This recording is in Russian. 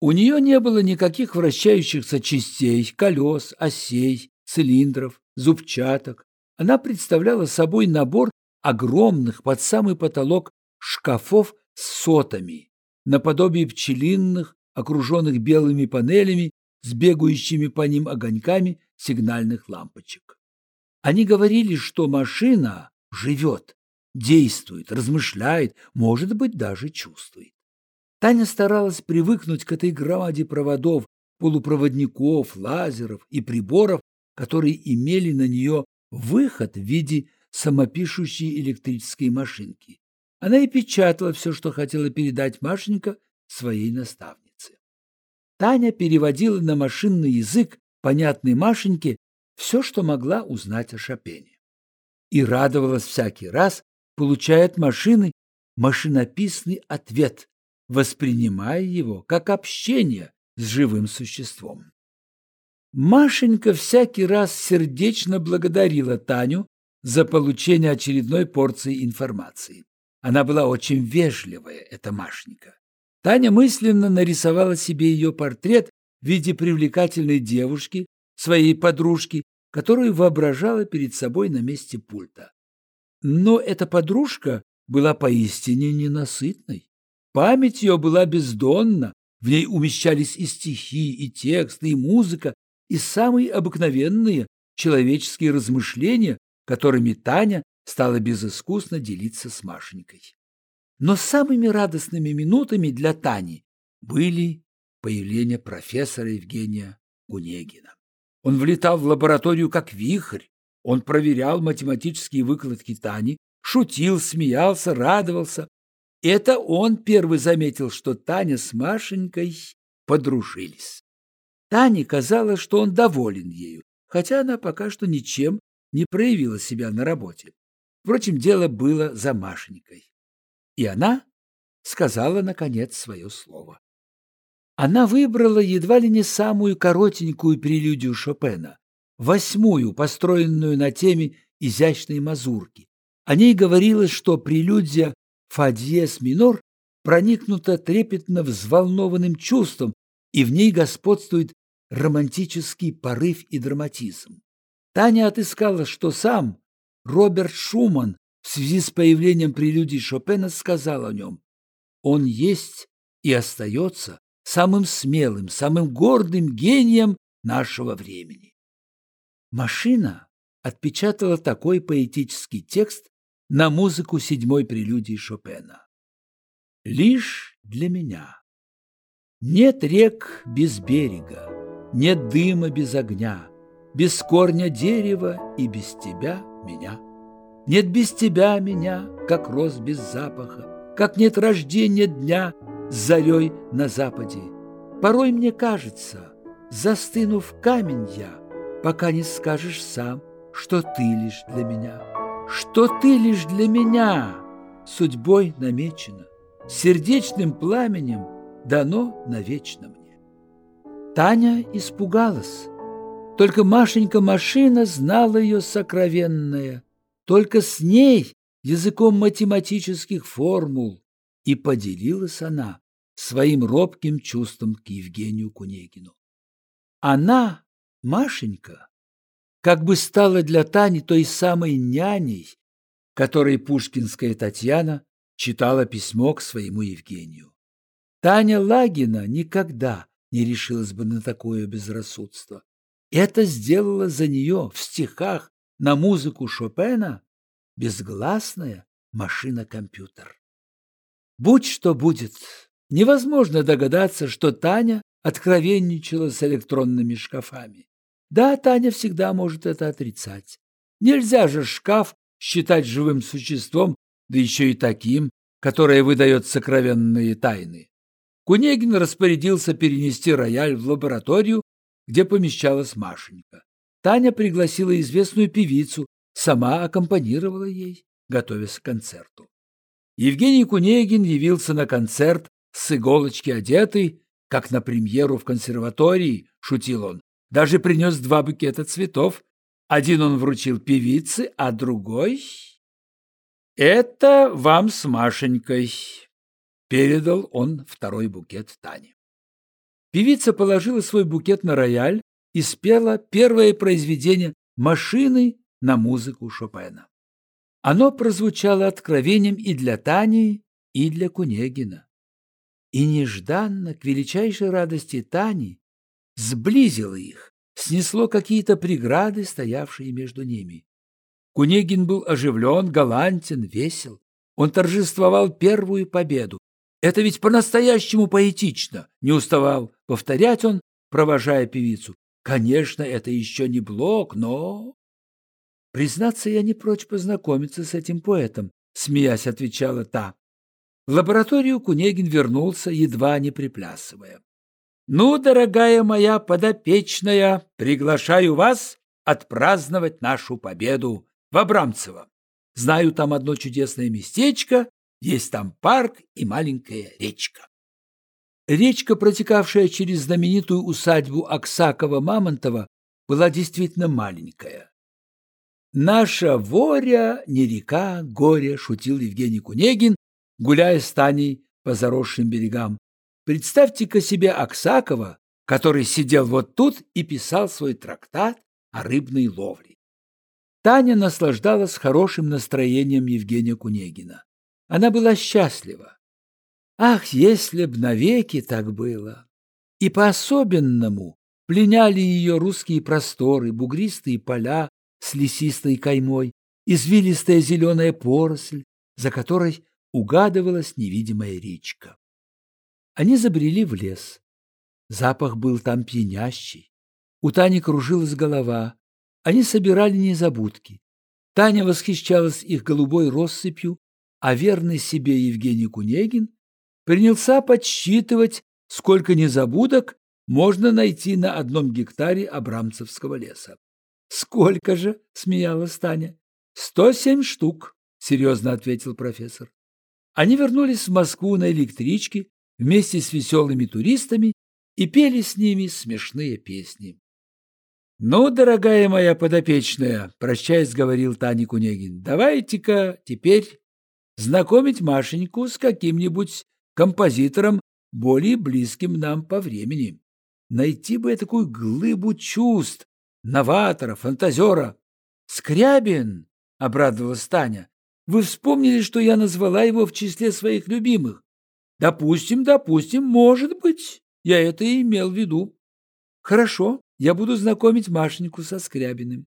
У нее не было никаких вращающихся частей, колес, осей, цилиндров, зубчаток. Она представляла собой набор огромных под самый потолок шкафов с сотами, наподобие пчелиных, окруженных белыми панелями с бегающими по ним огоньками сигнальных лампочек. Они говорили, что машина живет, действует, размышляет, может быть, даже чувствует. Таня старалась привыкнуть к этой громаде проводов, полупроводников, лазеров и приборов, которые имели на нее выход в виде самопишущей электрической машинки. Она и печатала все, что хотела передать Машенька своей наставнице. Таня переводила на машинный язык, понятный Машеньке, все, что могла узнать о Шопене. И радовалась всякий раз, получая от машины машинописный ответ, воспринимая его как общение с живым существом. Машенька всякий раз сердечно благодарила Таню за получение очередной порции информации. Она была очень вежливая, эта Машенька. Таня мысленно нарисовала себе ее портрет в виде привлекательной девушки, своей подружки, которую воображала перед собой на месте пульта. Но эта подружка была поистине ненасытной. Память ее была бездонна, в ней умещались и стихи, и тексты, и музыка, и самые обыкновенные человеческие размышления, которыми Таня стала безыскусно делиться с Машенькой. Но самыми радостными минутами для Тани были появление профессора Евгения Гунегина. Он влетал в лабораторию как вихрь, он проверял математические выкладки Тани, шутил, смеялся, радовался, это он первый заметил, что Таня с Машенькой подружились. Тане казалось, что он доволен ею, хотя она пока что ничем не проявила себя на работе. Впрочем, дело было за Машенькой. И она сказала, наконец, свое слово. Она выбрала едва ли не самую коротенькую прелюдию Шопена, восьмую, построенную на теме изящной мазурки. О ней говорилось, что прелюдия фа диез минор проникнута трепетно взволнованным чувством, и в ней господствует романтический порыв и драматизм. Таня отыскала, что сам Роберт Шуман в связи с появлением прелюдий Шопена сказал о нем «Он есть и остается самым смелым, самым гордым гением нашего времени». Машина отпечатала такой поэтический текст на музыку седьмой прелюдии Шопена. Лишь для меня. Нет рек без берега, нет дыма без огня, без корня дерева и без тебя меня. Нет без тебя меня, как роз без запаха, как нет рождения дня с зарей на западе. Порой мне кажется, застынув камень я, пока не скажешь сам, что ты лишь для меня что ты лишь для меня судьбой намечена, сердечным пламенем дано навечно мне. Таня испугалась. Только Машенька-машина знала ее сокровенное. Только с ней языком математических формул и поделилась она своим робким чувством к Евгению Кунегину. Она, Машенька, как бы стала для Тани той самой няней, которой пушкинская Татьяна читала письмо к своему Евгению. Таня Лагина никогда не решилась бы на такое безрассудство. Это сделала за нее в стихах на музыку Шопена безгласная машина-компьютер. Будь что будет, невозможно догадаться, что Таня откровенничала с электронными шкафами. Да, Таня всегда может это отрицать. Нельзя же шкаф считать живым существом, да еще и таким, которое выдает сокровенные тайны. Кунегин распорядился перенести рояль в лабораторию, где помещалась Машенька. Таня пригласила известную певицу, сама аккомпанировала ей, готовясь к концерту. Евгений Кунегин явился на концерт с иголочки одетый, как на премьеру в консерватории, шутил он, даже принес два букета цветов. Один он вручил певице, а другой... «Это вам с Машенькой», — передал он второй букет Тане. Певица положила свой букет на рояль и спела первое произведение «Машины» на музыку Шопена. Оно прозвучало откровением и для Тани, и для Кунегина. И нежданно, к величайшей радости Тани, сблизило их, снесло какие-то преграды, стоявшие между ними. Кунегин был оживлен, галантен, весел. Он торжествовал первую победу. Это ведь по-настоящему поэтично, не уставал повторять он, провожая певицу. Конечно, это еще не Блок, но... Признаться, я не прочь познакомиться с этим поэтом, смеясь, отвечала та. В лабораторию Кунегин вернулся, едва не приплясывая. «Ну, дорогая моя подопечная, приглашаю вас отпраздновать нашу победу в Абрамцево. Знаю там одно чудесное местечко, есть там парк и маленькая речка». Речка, протекавшая через знаменитую усадьбу Аксакова-Мамонтова, была действительно маленькая. «Наша воря не река, горе», — шутил Евгений Кунегин, гуляя с Таней по заросшим берегам. Представьте-ка себе Аксакова, который сидел вот тут и писал свой трактат о рыбной ловле. Таня наслаждалась хорошим настроением Евгения Кунегина. Она была счастлива. Ах, если б навеки так было! И по-особенному пленяли ее русские просторы, бугристые поля с лесистой каймой, извилистая зеленая поросль, за которой угадывалась невидимая речка. Они забрели в лес. Запах был там пьянящий. У Тани кружилась голова. Они собирали незабудки. Таня восхищалась их голубой россыпью, а верный себе Евгений Кунегин принялся подсчитывать, сколько незабудок можно найти на одном гектаре Абрамцевского леса. «Сколько же?» — смеялась Таня. «Сто семь штук», — серьезно ответил профессор. Они вернулись в Москву на электричке вместе с веселыми туристами и пели с ними смешные песни. «Ну, дорогая моя подопечная», — прощаясь, говорил Таня Кунегин, «давайте-ка теперь знакомить Машеньку с каким-нибудь композитором, более близким нам по времени. Найти бы такую глыбу чувств, новатора, фантазера. «Скрябин!» — обрадовалась Таня. «Вы вспомнили, что я назвала его в числе своих любимых? Допустим, допустим, может быть, я это и имел в виду. Хорошо, я буду знакомить Машеньку со Скрябиным.